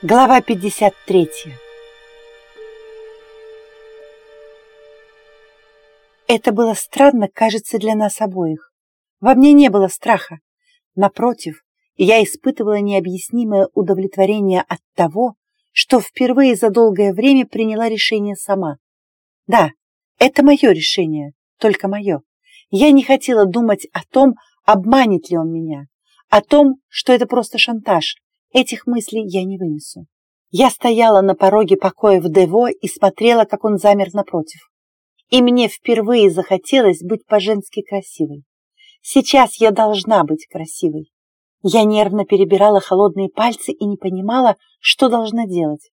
Глава 53 Это было странно, кажется, для нас обоих. Во мне не было страха. Напротив, я испытывала необъяснимое удовлетворение от того, что впервые за долгое время приняла решение сама. Да, это мое решение, только мое. Я не хотела думать о том, обманет ли он меня, о том, что это просто шантаж, Этих мыслей я не вынесу. Я стояла на пороге покоя в Дево и смотрела, как он замер напротив. И мне впервые захотелось быть по-женски красивой. Сейчас я должна быть красивой. Я нервно перебирала холодные пальцы и не понимала, что должна делать.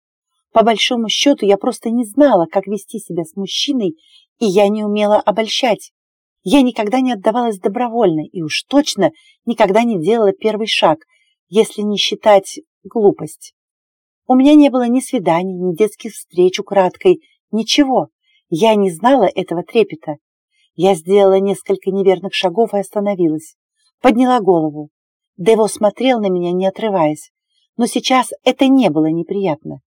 По большому счету, я просто не знала, как вести себя с мужчиной, и я не умела обольщать. Я никогда не отдавалась добровольно и уж точно никогда не делала первый шаг, если не считать глупость. У меня не было ни свиданий, ни детских встреч украдкой, ничего. Я не знала этого трепета. Я сделала несколько неверных шагов и остановилась. Подняла голову. Дево смотрел на меня, не отрываясь. Но сейчас это не было неприятно.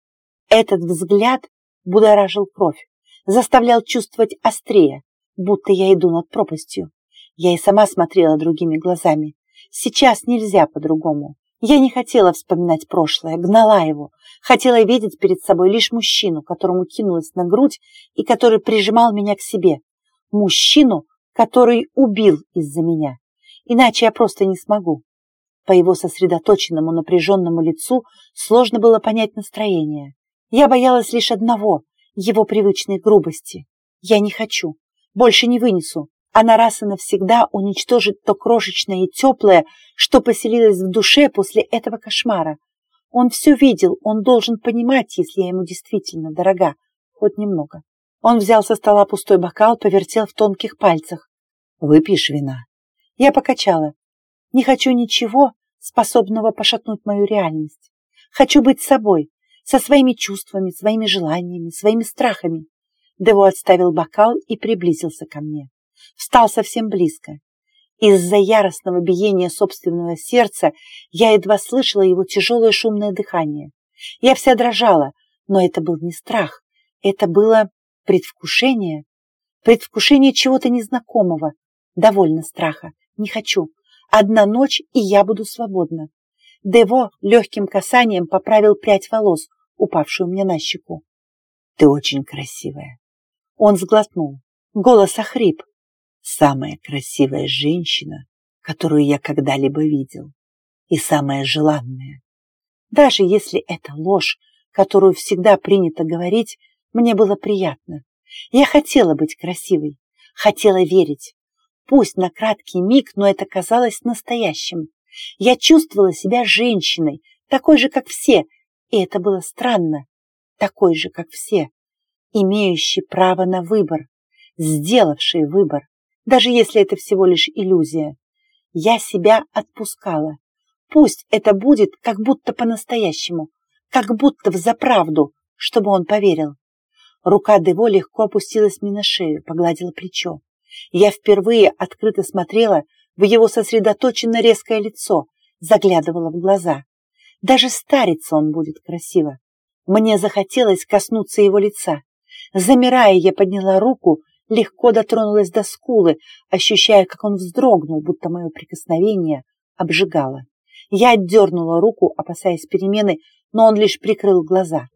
Этот взгляд будоражил кровь, заставлял чувствовать острее, будто я иду над пропастью. Я и сама смотрела другими глазами. Сейчас нельзя по-другому. Я не хотела вспоминать прошлое, гнала его, хотела видеть перед собой лишь мужчину, которому кинулась на грудь и который прижимал меня к себе. Мужчину, который убил из-за меня. Иначе я просто не смогу. По его сосредоточенному напряженному лицу сложно было понять настроение. Я боялась лишь одного — его привычной грубости. Я не хочу, больше не вынесу, она раз и навсегда уничтожит то крошечное и теплое, что поселилось в душе после этого кошмара. Он все видел, он должен понимать, если я ему действительно дорога, хоть немного. Он взял со стола пустой бокал, повертел в тонких пальцах. «Выпьешь вина?» Я покачала. «Не хочу ничего, способного пошатнуть мою реальность. Хочу быть собой, со своими чувствами, своими желаниями, своими страхами». Дево отставил бокал и приблизился ко мне встал совсем близко. Из-за яростного биения собственного сердца я едва слышала его тяжелое шумное дыхание. Я вся дрожала, но это был не страх, это было предвкушение. Предвкушение чего-то незнакомого. Довольно страха. Не хочу. Одна ночь, и я буду свободна. Дево легким касанием поправил прядь волос, упавшую мне на щеку. «Ты очень красивая». Он сглотнул. Голос охрип самая красивая женщина, которую я когда-либо видел, и самая желанная. Даже если это ложь, которую всегда принято говорить, мне было приятно. Я хотела быть красивой, хотела верить. Пусть на краткий миг, но это казалось настоящим. Я чувствовала себя женщиной, такой же, как все, и это было странно, такой же, как все, имеющий право на выбор, сделавший выбор даже если это всего лишь иллюзия. Я себя отпускала. Пусть это будет как будто по-настоящему, как будто в заправду, чтобы он поверил. Рука Дево легко опустилась мне на шею, погладила плечо. Я впервые открыто смотрела в его сосредоточенно резкое лицо, заглядывала в глаза. Даже стариться он будет красиво. Мне захотелось коснуться его лица. Замирая, я подняла руку легко дотронулась до скулы, ощущая, как он вздрогнул, будто мое прикосновение обжигало. Я отдернула руку, опасаясь перемены, но он лишь прикрыл глаза.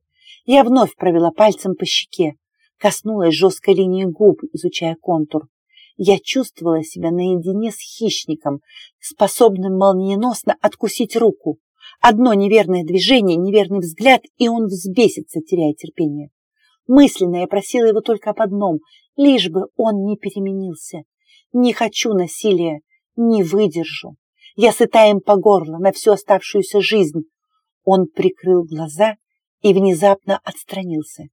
Я вновь провела пальцем по щеке, коснулась жесткой линии губ, изучая контур. Я чувствовала себя наедине с хищником, способным молниеносно откусить руку. Одно неверное движение, неверный взгляд, и он взбесится, теряя терпение. Мысленно я просила его только об одном лишь бы он не переменился. Не хочу насилия, не выдержу. Я сыта им по горло на всю оставшуюся жизнь. Он прикрыл глаза и внезапно отстранился.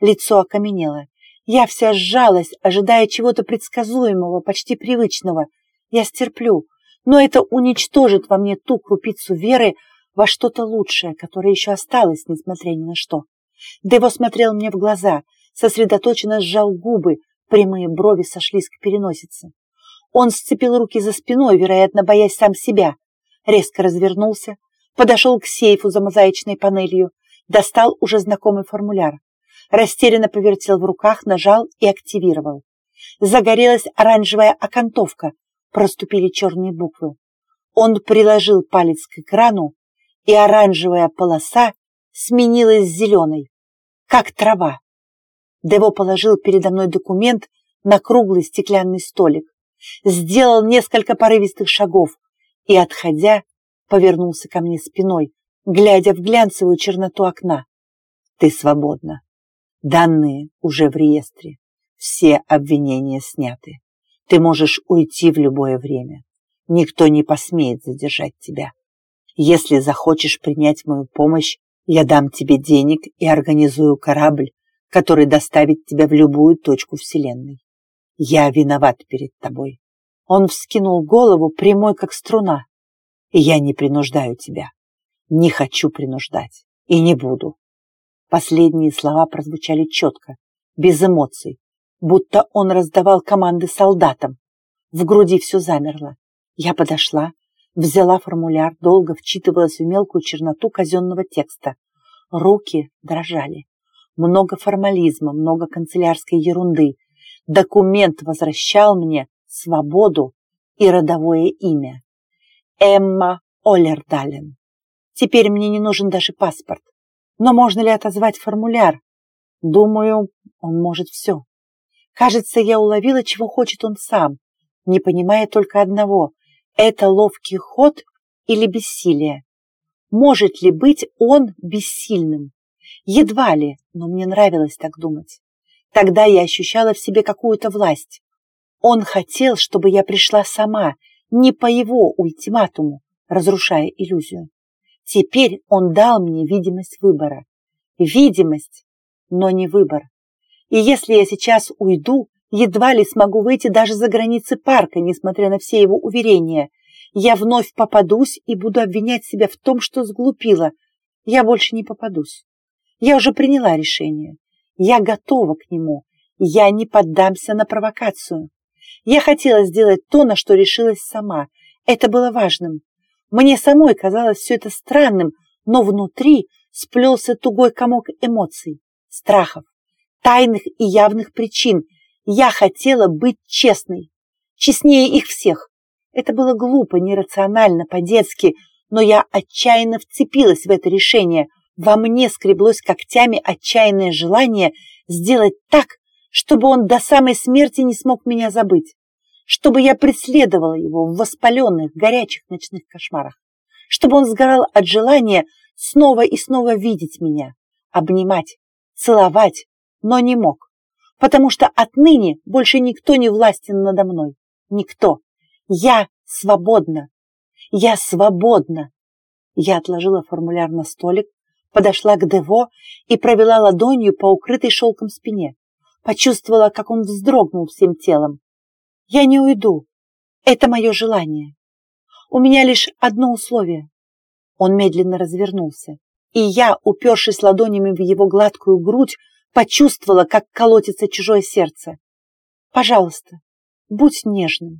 Лицо окаменело. Я вся сжалась, ожидая чего-то предсказуемого, почти привычного. Я стерплю, но это уничтожит во мне ту крупицу веры во что-то лучшее, которое еще осталось, несмотря ни на что. Дево смотрел мне в глаза, сосредоточенно сжал губы, Прямые брови сошлись к переносице. Он сцепил руки за спиной, вероятно, боясь сам себя. Резко развернулся, подошел к сейфу за мозаичной панелью, достал уже знакомый формуляр. Растерянно повертел в руках, нажал и активировал. Загорелась оранжевая окантовка, проступили черные буквы. Он приложил палец к экрану, и оранжевая полоса сменилась зеленой, как трава. Дево положил передо мной документ на круглый стеклянный столик, сделал несколько порывистых шагов и, отходя, повернулся ко мне спиной, глядя в глянцевую черноту окна. Ты свободна. Данные уже в реестре. Все обвинения сняты. Ты можешь уйти в любое время. Никто не посмеет задержать тебя. Если захочешь принять мою помощь, я дам тебе денег и организую корабль, который доставит тебя в любую точку Вселенной. Я виноват перед тобой. Он вскинул голову, прямой как струна. И я не принуждаю тебя. Не хочу принуждать. И не буду. Последние слова прозвучали четко, без эмоций, будто он раздавал команды солдатам. В груди все замерло. Я подошла, взяла формуляр, долго вчитывалась в мелкую черноту казенного текста. Руки дрожали. Много формализма, много канцелярской ерунды. Документ возвращал мне свободу и родовое имя. Эмма Олердален. Теперь мне не нужен даже паспорт. Но можно ли отозвать формуляр? Думаю, он может все. Кажется, я уловила, чего хочет он сам, не понимая только одного. Это ловкий ход или бессилие? Может ли быть он бессильным? Едва ли, но мне нравилось так думать. Тогда я ощущала в себе какую-то власть. Он хотел, чтобы я пришла сама, не по его ультиматуму, разрушая иллюзию. Теперь он дал мне видимость выбора. Видимость, но не выбор. И если я сейчас уйду, едва ли смогу выйти даже за границы парка, несмотря на все его уверения. Я вновь попадусь и буду обвинять себя в том, что сглупила. Я больше не попадусь. Я уже приняла решение. Я готова к нему. Я не поддамся на провокацию. Я хотела сделать то, на что решилась сама. Это было важным. Мне самой казалось все это странным, но внутри сплелся тугой комок эмоций, страхов, тайных и явных причин. Я хотела быть честной, честнее их всех. Это было глупо, нерационально, по-детски, но я отчаянно вцепилась в это решение. Во мне скреблось когтями отчаянное желание сделать так, чтобы он до самой смерти не смог меня забыть чтобы я преследовала его в воспаленных, горячих ночных кошмарах, чтобы он сгорал от желания снова и снова видеть меня, обнимать, целовать, но не мог, потому что отныне больше никто не властен надо мной, никто. Я свободна, я свободна. Я отложила формуляр на столик, подошла к Дево и провела ладонью по укрытой шелком спине. Почувствовала, как он вздрогнул всем телом. Я не уйду. Это мое желание. У меня лишь одно условие. Он медленно развернулся, и я, упершись ладонями в его гладкую грудь, почувствовала, как колотится чужое сердце. Пожалуйста, будь нежным.